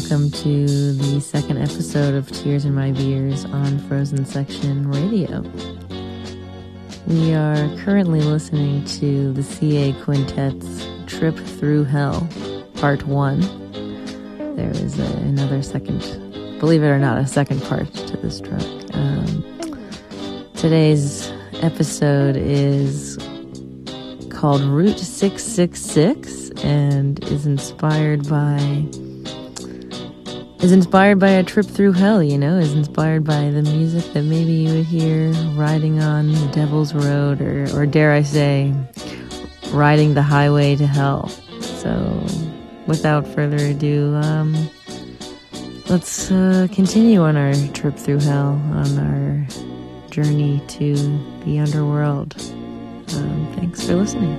welcome to the second episode of Tears in My Beers on Frozen Section Radio. We are currently listening to the CA Quintet's Trip Through Hell, Part 1. There is a, another second, believe it or not, a second part to this track. Um, today's episode is called Route 666 and is inspired by is inspired by a trip through hell, you know, is inspired by the music that maybe you would hear riding on the Devil's Road or or dare I say riding the highway to hell. So without further ado, um, let's uh, continue on our trip through hell, on our journey to the underworld. Um, thanks for listening.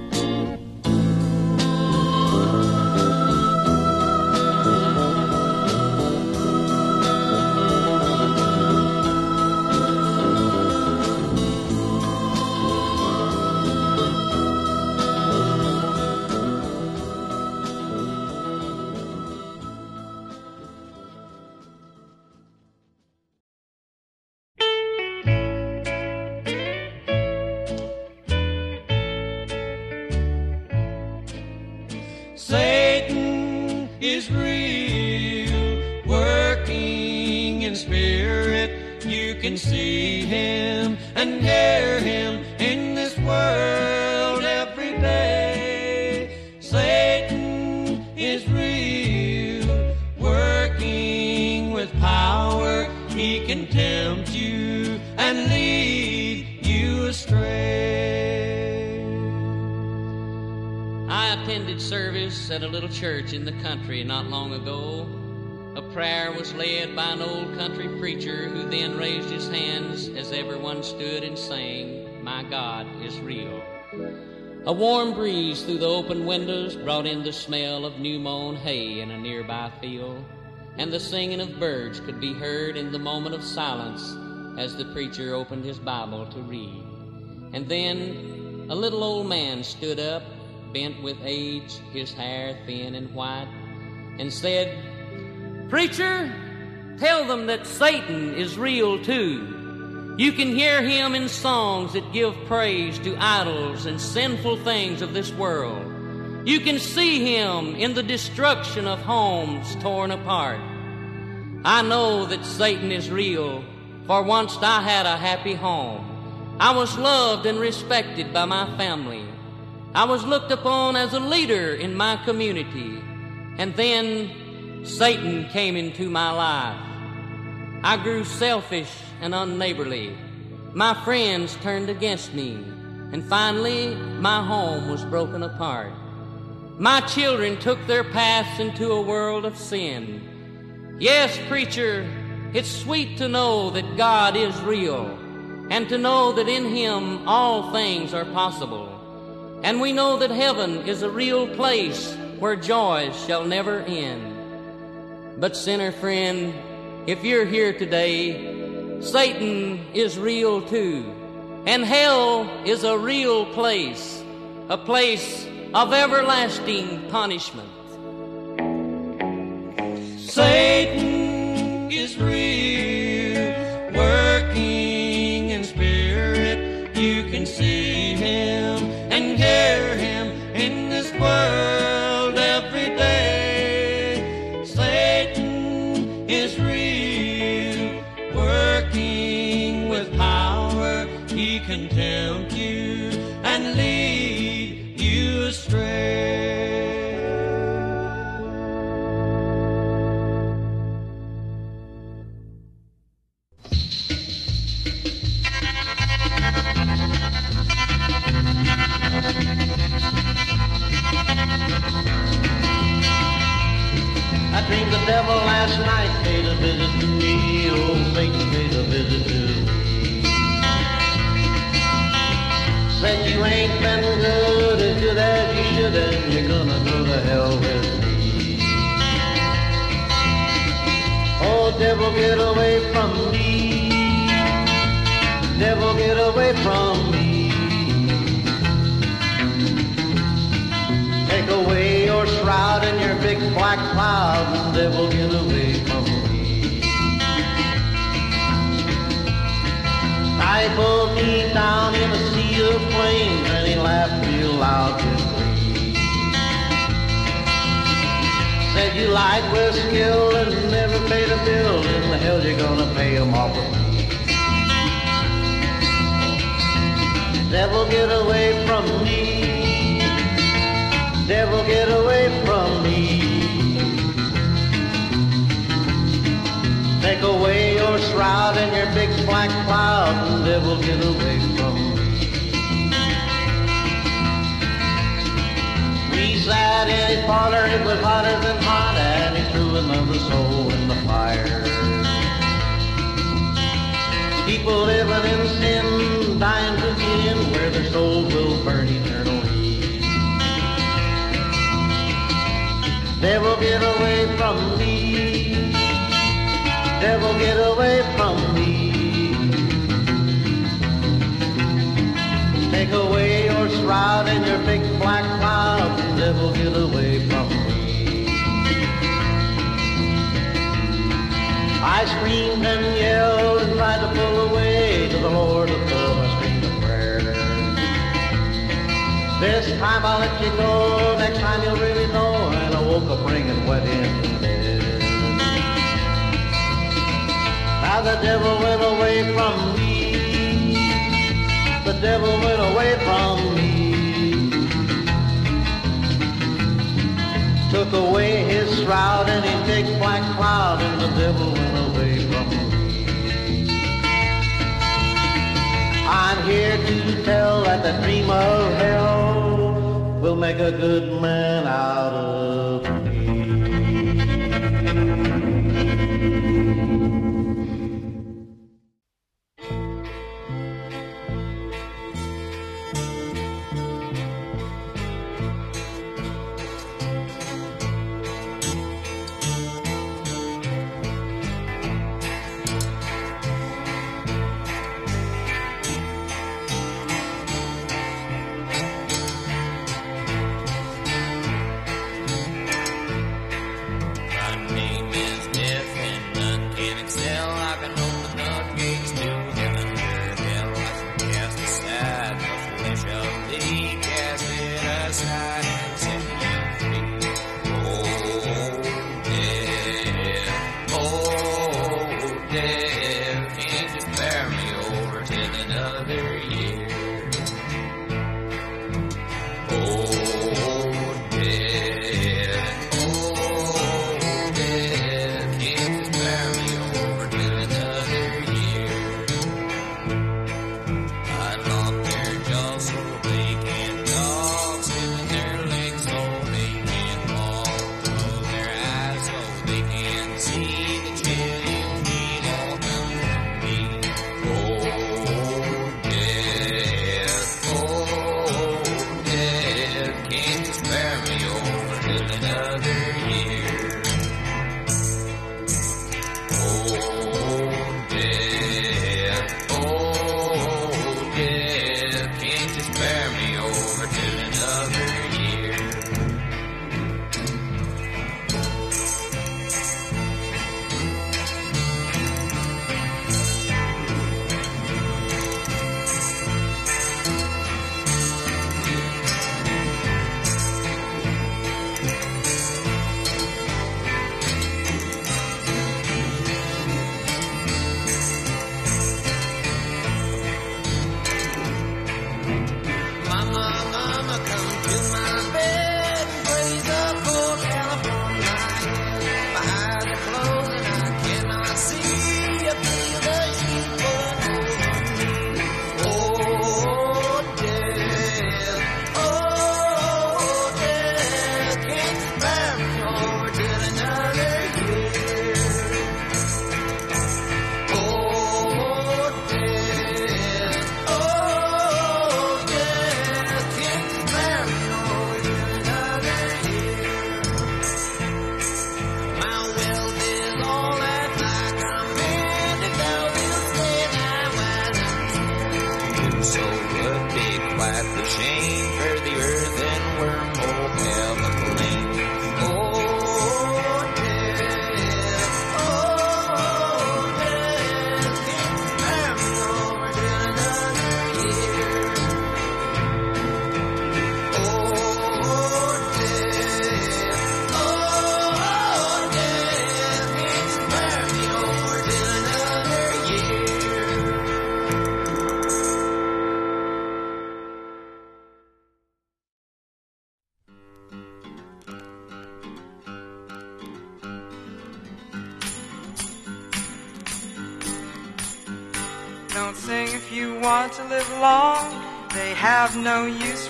Can tempt you and lead you astray. I attended service at a little church in the country not long ago. A prayer was led by an old country preacher who then raised his hands as everyone stood and sang, My God is real. A warm breeze through the open windows brought in the smell of new mown hay in a nearby field, and the singing of birds could be heard in the moment of silence as the preacher opened his Bible to read. And then a little old man stood up, bent with age, his hair thin and white, and said, Preacher, tell them that Satan is real too. You can hear him in songs that give praise to idols and sinful things of this world. You can see him in the destruction of homes torn apart. I know that Satan is real, for once I had a happy home. I was loved and respected by my family. I was looked upon as a leader in my community. And then Satan came into my life. I grew selfish and unneighborly. My friends turned against me. And finally, my home was broken apart. My children took their paths into a world of sin. Yes, preacher, it's sweet to know that God is real and to know that in Him all things are possible. And we know that heaven is a real place where joys shall never end. But, sinner friend, if you're here today, Satan is real too. And hell is a real place, a place of everlasting punishment. Satan Devil, get away from me. Devil, get away from me. Take away your shroud and your big black cloud, and devil get away from me. Pulled me down in a sea of flames, and he laughed real loud with me. Said you with skill and never paid a bill, and the hell you gonna pay 'em off with me. Devil, get away from me. Devil, get away from me. Take away your shroud and your big black cloud, and devil, get away from me. Sat in his parlor, it was hotter than hot, and he threw another soul in the fire. People living in sin, dying to get in where their souls will burn eternally. Devil, get away from me. Devil, get away from me. Take away your shroud and your big black cloud. Devil, get away from me. I screamed and yelled and tried to pull away to the Lord above. I screamed a prayer. This time I'll let you go. Next time you'll really know. And I woke up wringing wet in bed. Now the devil went away from me. The devil went away from me. Took away his shroud and he big black cloud, and the devil went away from me. I'm here to tell that the dream of hell will make a good man out of me.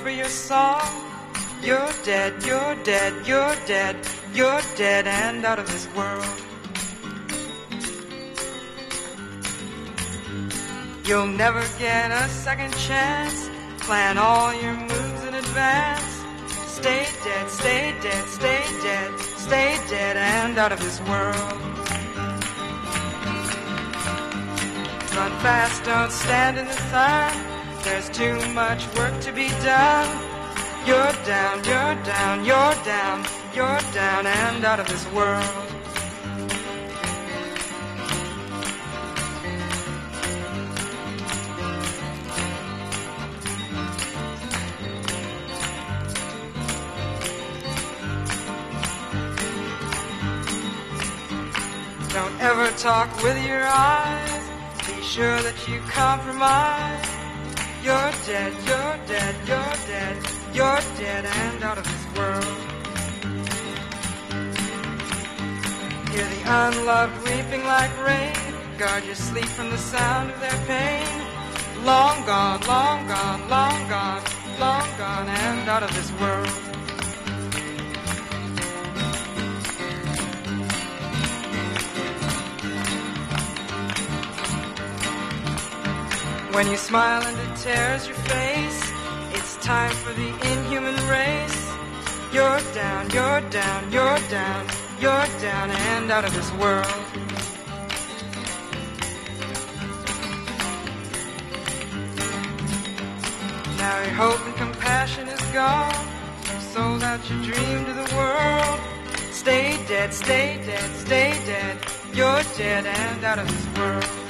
For your song. You're dead, you're dead, you're dead, you're dead and out of this world. You'll never get a second chance. Plan all your moves in advance. Stay dead, stay dead, stay dead, stay dead and out of this world. Run fast, don't stand in the sun. There's too much work to be done. You're down, you're down, you're down, you're down and out of this world. Don't ever talk with your eyes. Be sure that you compromise. You're dead, you're dead, you're dead, you're dead and out of this world. Hear the unloved weeping like rain. Guard your sleep from the sound of their pain. Long gone, long gone, long gone, long gone and out of this world. When you smile and it tears your face, it's time for the inhuman race. You're down, you're down, you're down, you're down and out of this world. Now your hope and compassion is gone. You sold out your dream to the world. Stay dead, stay dead, stay dead. You're dead and out of this world.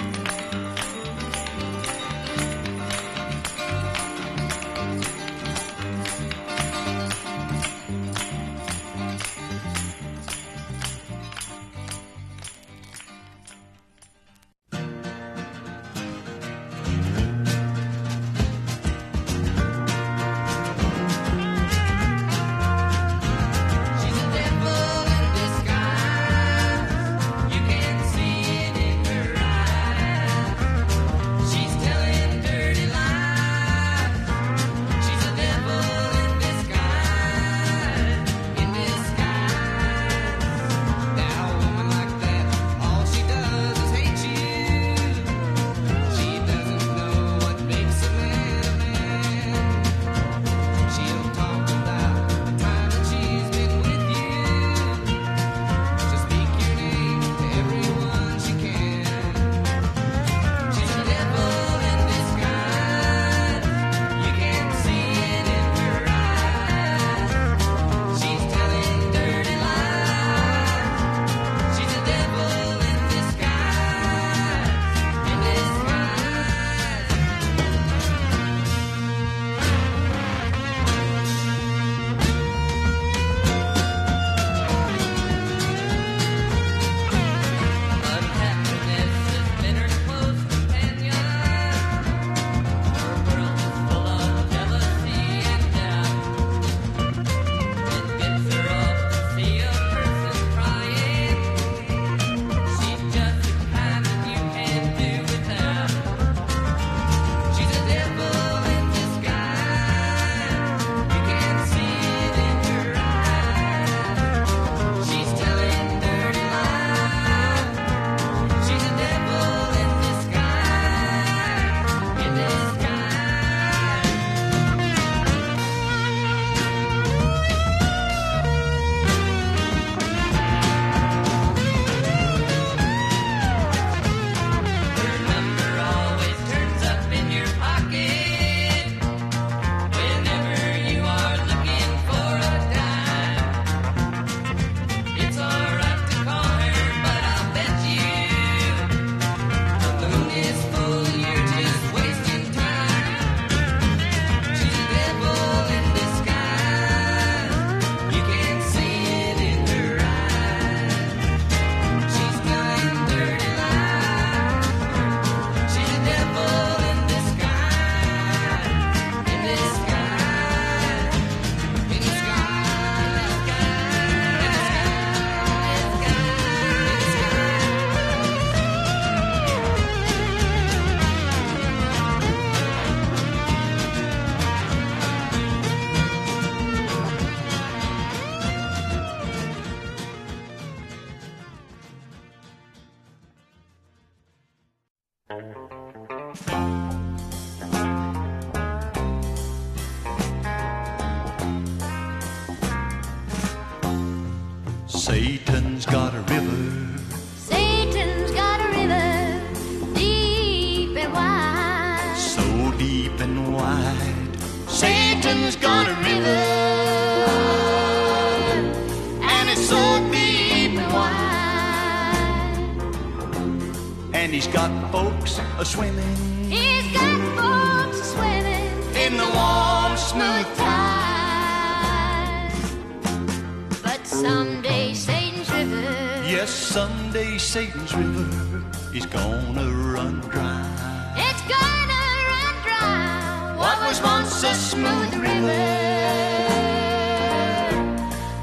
Smooth river,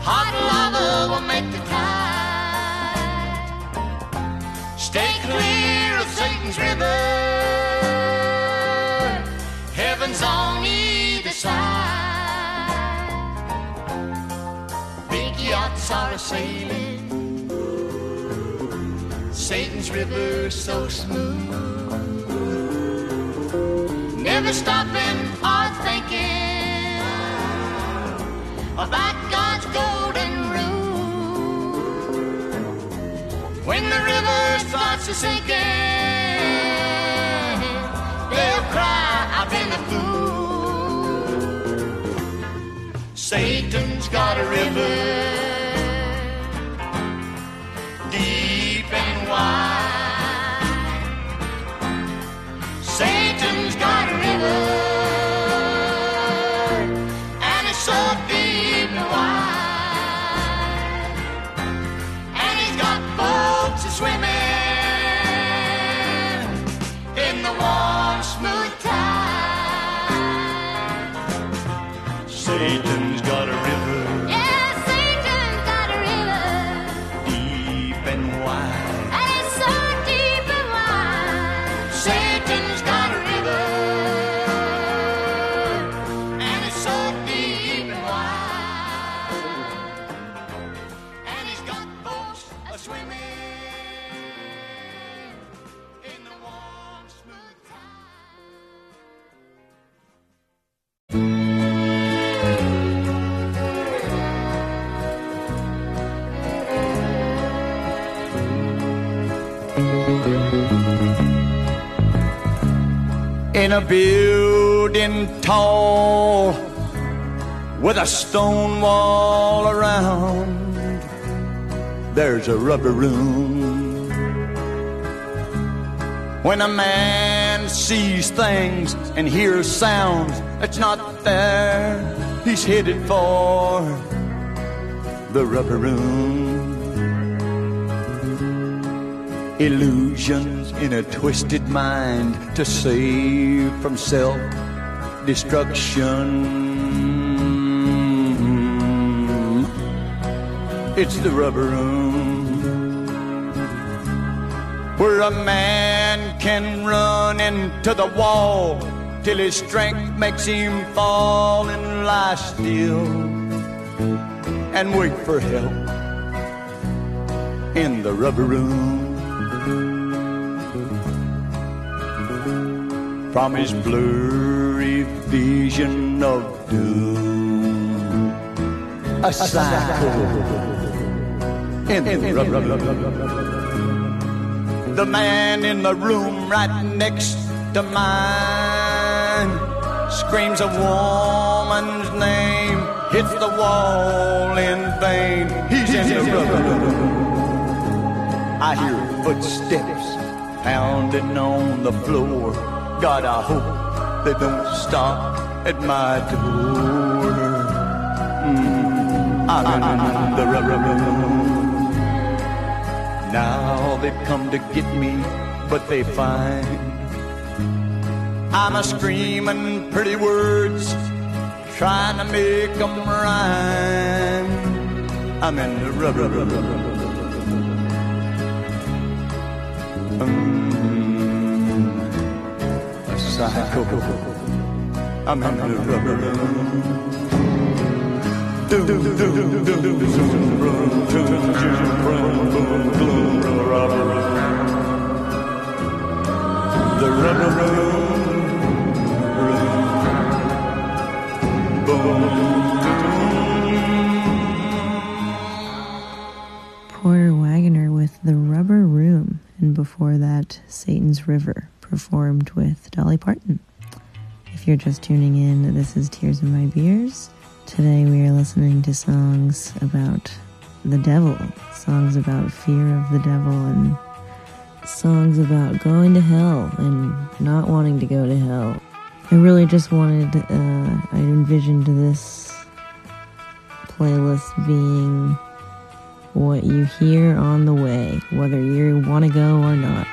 hot lava will make the tide. Stay clear of Satan's river. Heaven's on either side. Big yachts are sailing. Satan's river so smooth. Never stopping or thinking about God's golden rule. When the river starts to sinking, they'll cry, I've been a fool. Satan's got a river in a building tall with a stone wall around. There's a rubber room. When a man sees things and hears sounds that's not there, he's headed for the rubber room. Illusions in a twisted mind to save from self destruction. It's the rubber room where a man can run into the wall till his strength makes him fall and lie still and wait for help in the rubber room. From his blurry vision of doom. A the man in the room right next to mine screams a woman's name, hits the wall in vain. He's in the rubber. I hear footsteps pounding on the floor. God, I hope they don't stop at my door. Mm, I'm in the room. Now they've come to get me, but they find I'm a screaming pretty words, trying to make 'em rhyme. I'm in the room. Mm, I'm in the rubber Do do do do do do zoom The rubber room. Porter Wagoner with The Rubber Room, and before that, Satan's River performed with Dolly Parton. If you're just tuning in, this is Tears in My Beers. Today we are listening to songs about the devil, songs about fear of the devil, and songs about going to hell and not wanting to go to hell. I really just wanted, uh, I envisioned this playlist being what you hear on the way, whether you want to go or not.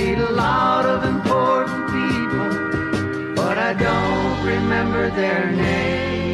Meet a lot of important people, but I don't remember their names.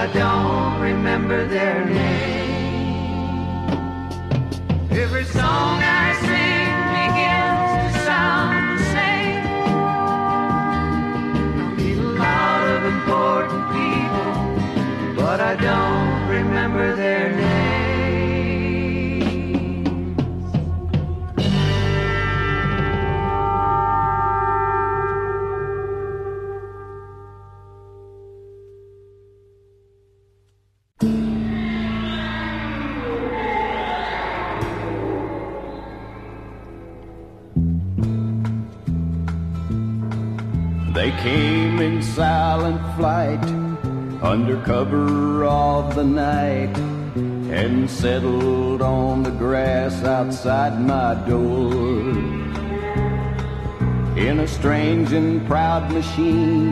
I don't remember their name. Under cover of the night and settled on the grass outside my door. In a strange and proud machine,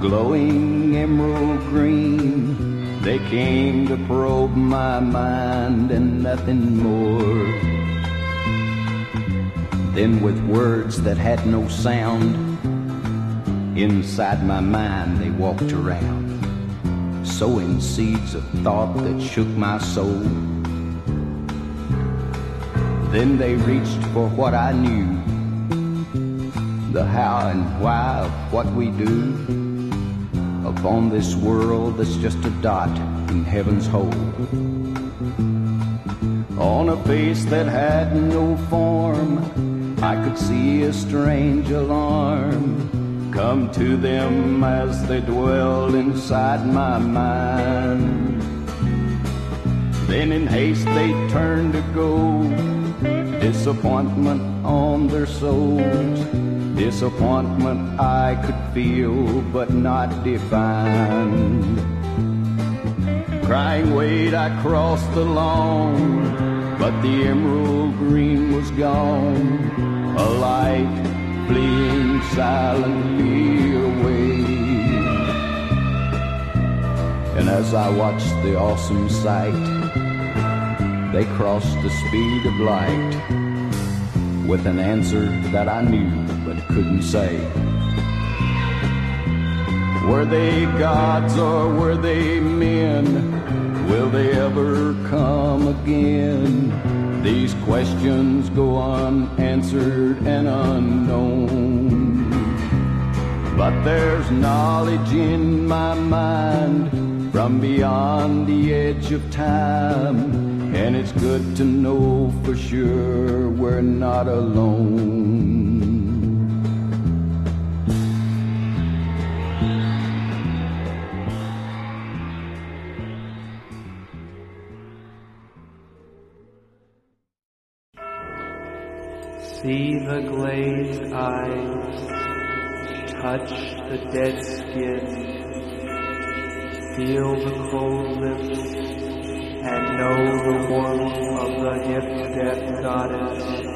glowing emerald green, they came to probe my mind and nothing more. Then, with words that had no sound, inside my mind they walked around, sowing seeds of thought that shook my soul. Then they reached for what I knew, the how and why of what we do upon this world that's just a dot in heaven's hole. On a face that had no form, I could see a strange alarm come to them as they dwell inside my mind. Then in haste they turned to go, disappointment on their souls. Disappointment I could feel but not define. Crying, wait, I crossed the lawn, but the emerald green was gone. A light fleeing silently away. And as I watched the awesome sight, they crossed the speed of light with an answer that I knew but couldn't say. Were they gods or were they men? Will they ever come again? These questions go unanswered and unknown. But there's knowledge in my mind from beyond the edge of time. And it's good to know for sure we're not alone. See the glazed eyes, touch the dead skin, feel the cold lips, and know the warmth of the hip death goddess.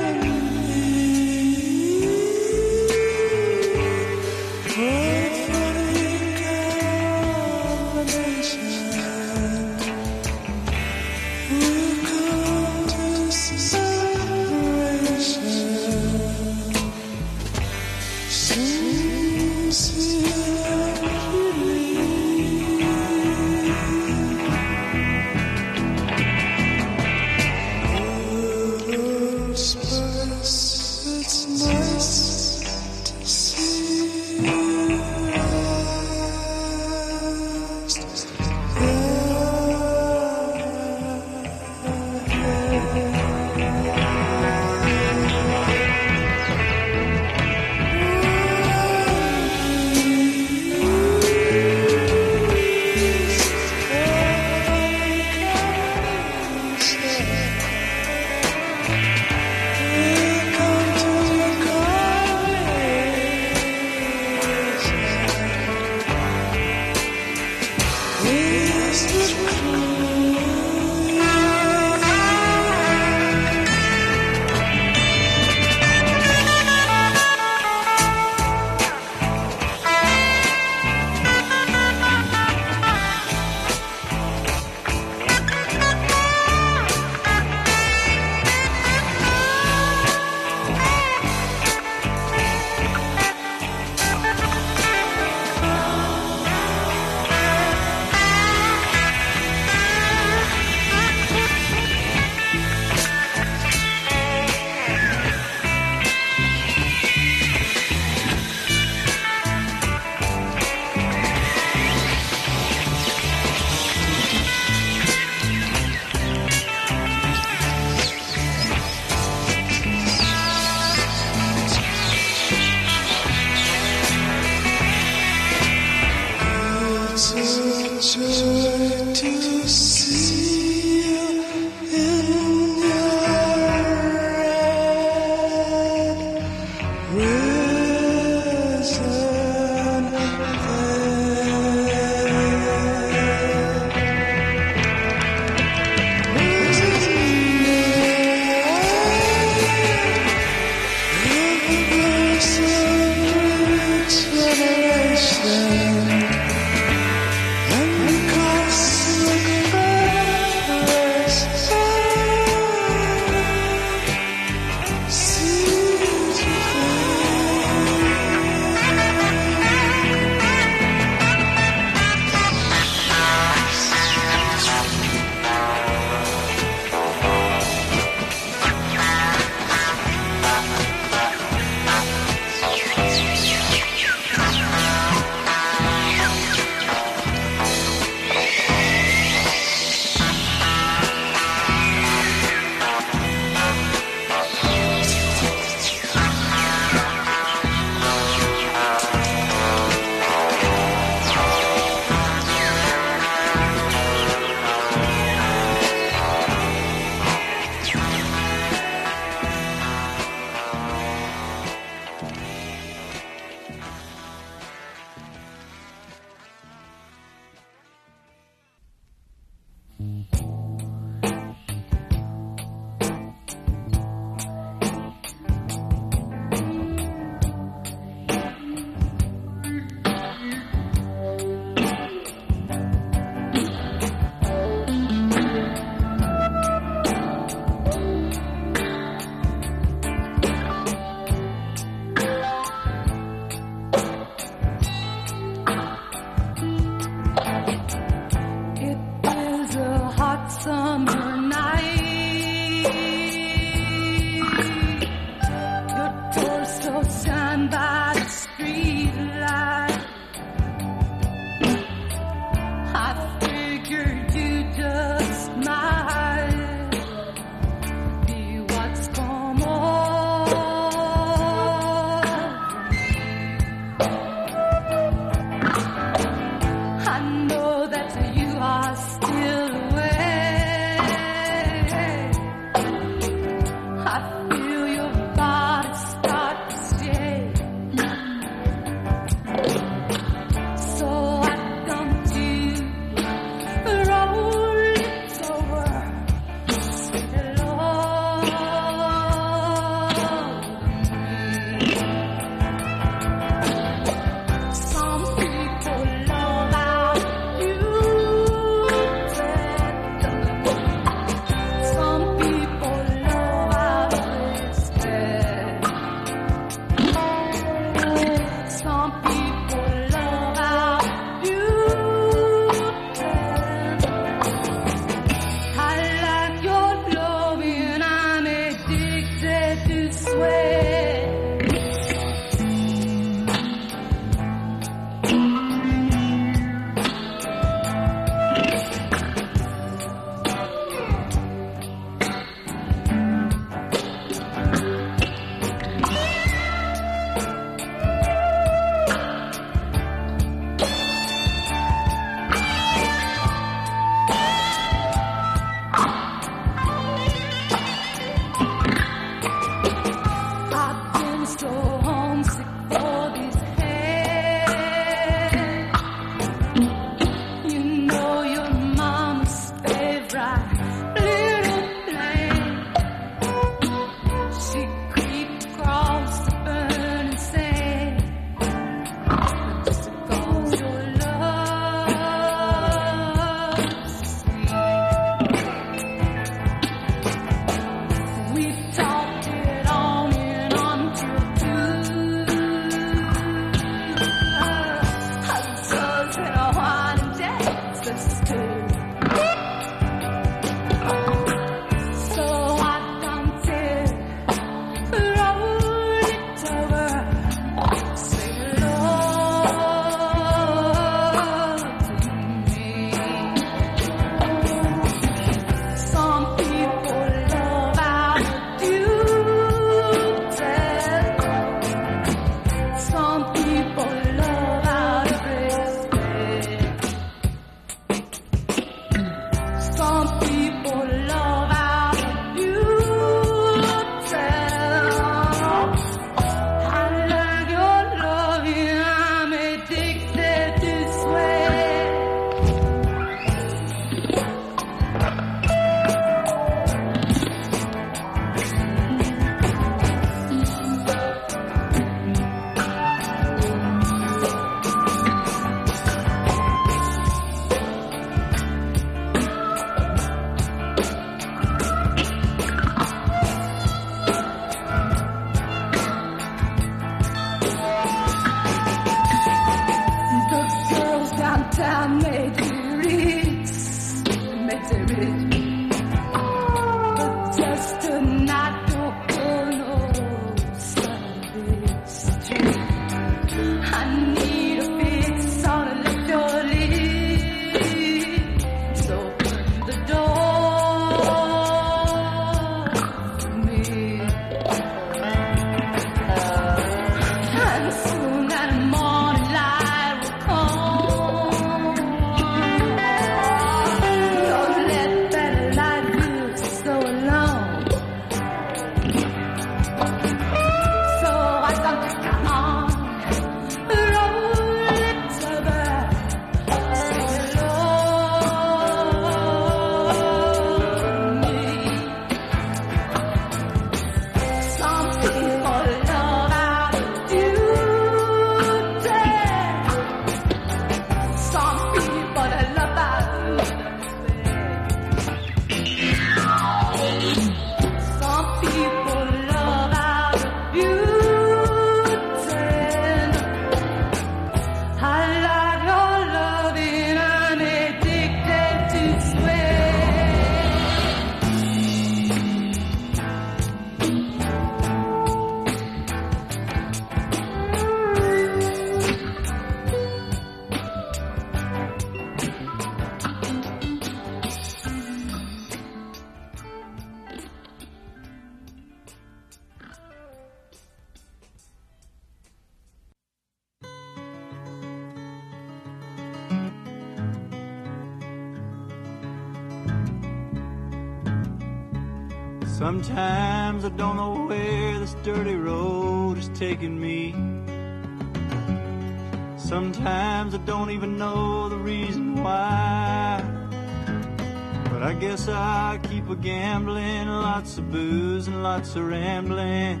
Lots of rambling.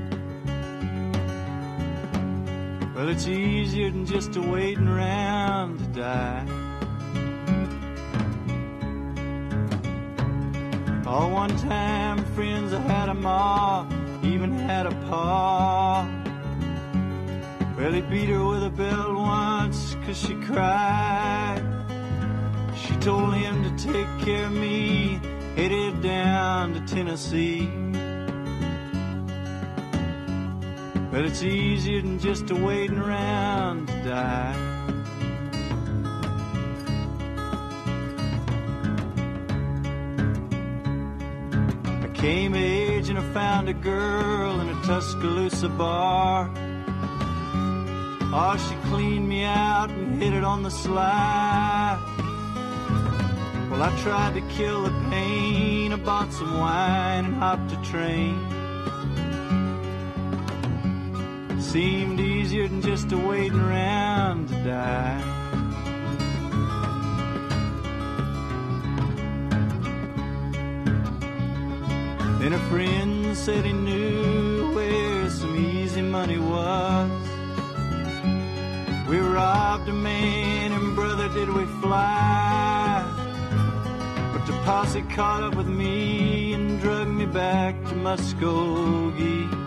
Well, it's easier than just a waiting around to die. All one time friends I had a ma, even had a pa. Well, he beat her with a belt once cause she cried. She told him to take care of me, headed down to Tennessee. But it's easier than just waiting around to die. I came of age and I found a girl in a Tuscaloosa bar. Oh, she cleaned me out and hit it on the sly. Well, I tried to kill the pain. I bought some wine and hopped a train. Seemed easier than just waiting around to die. Then a friend said he knew where some easy money was. We robbed a man and brother did we fly. But the posse caught up with me and drug me back to Muskogee.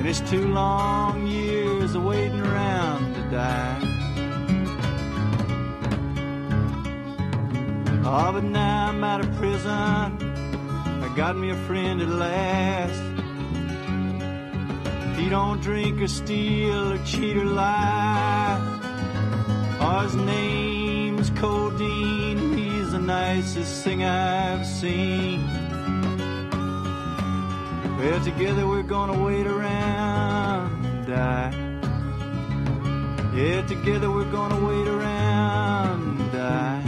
And it's two long years of waiting around to die. Oh, but now I'm out of prison. I got me a friend at last. He don't drink or steal or cheat or lie. Oh, his name's Codeine. He's the nicest thing I've seen. Well, together we're gonna wait around and die. Yeah, together we're gonna wait around and die.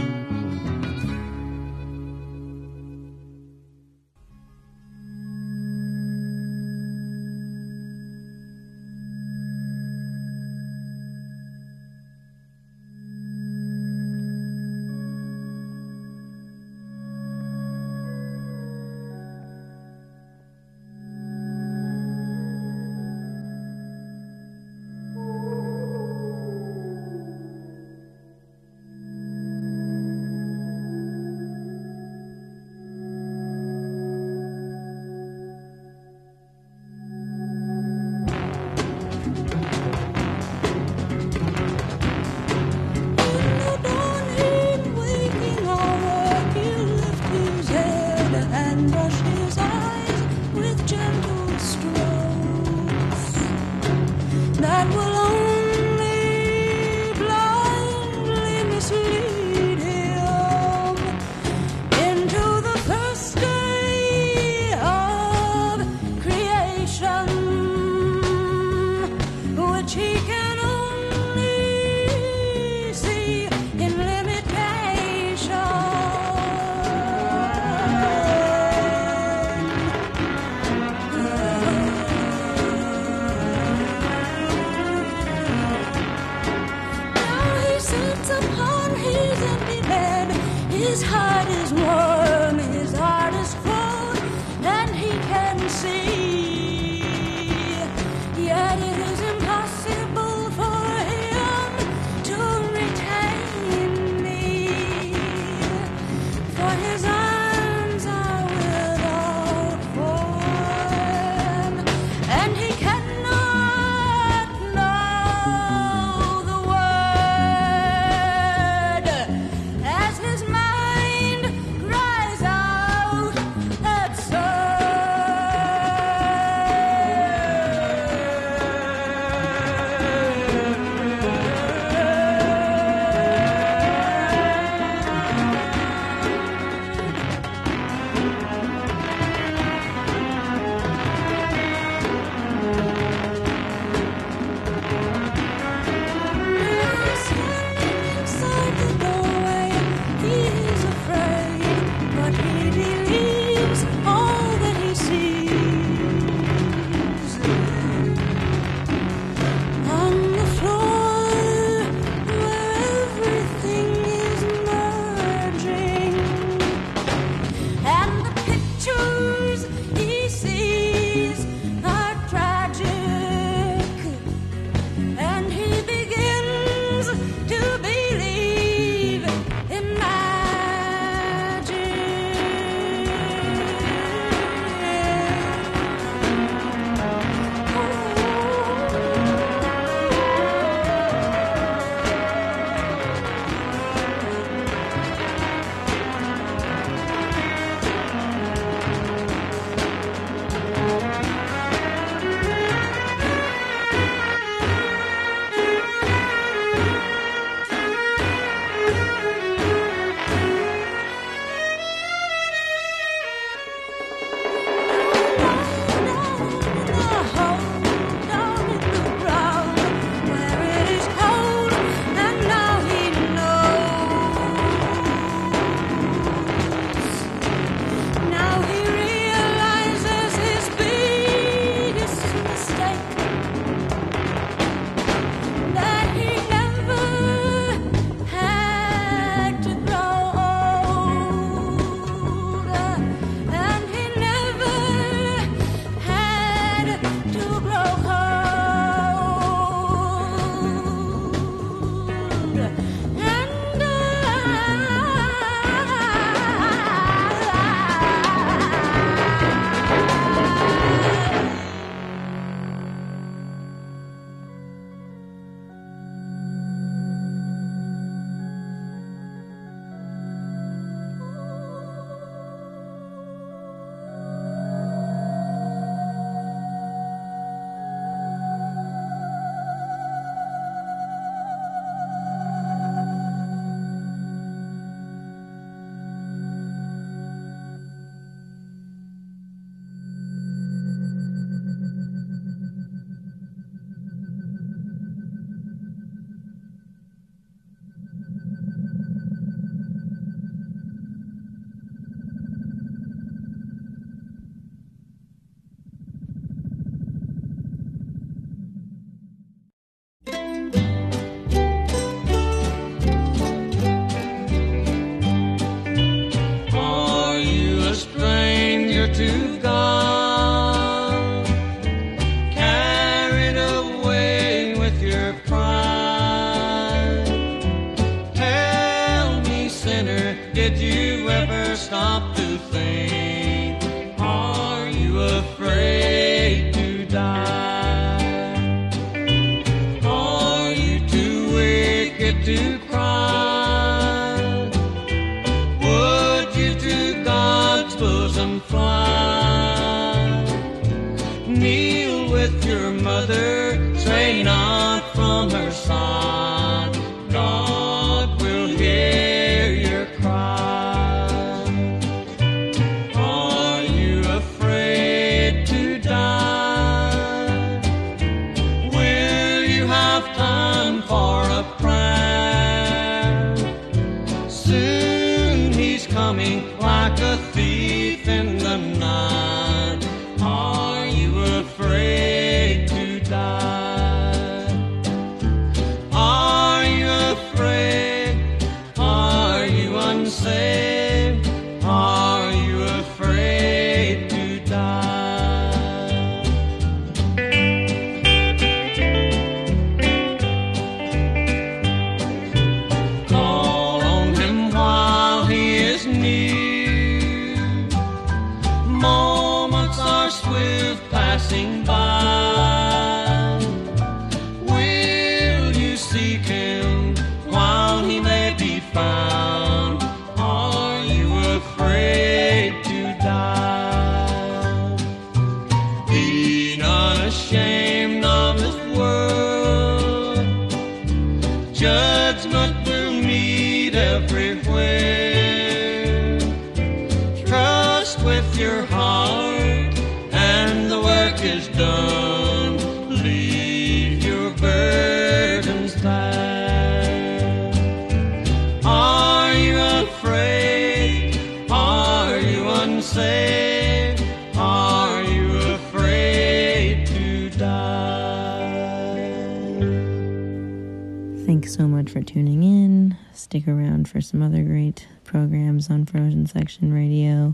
some other great programs on Frozen Section Radio.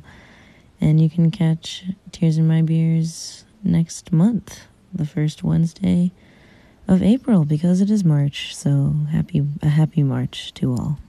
And you can catch Tears in My Beers next month, the first Wednesday of April, because it is March. So happy a happy March to all.